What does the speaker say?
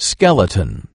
skeleton.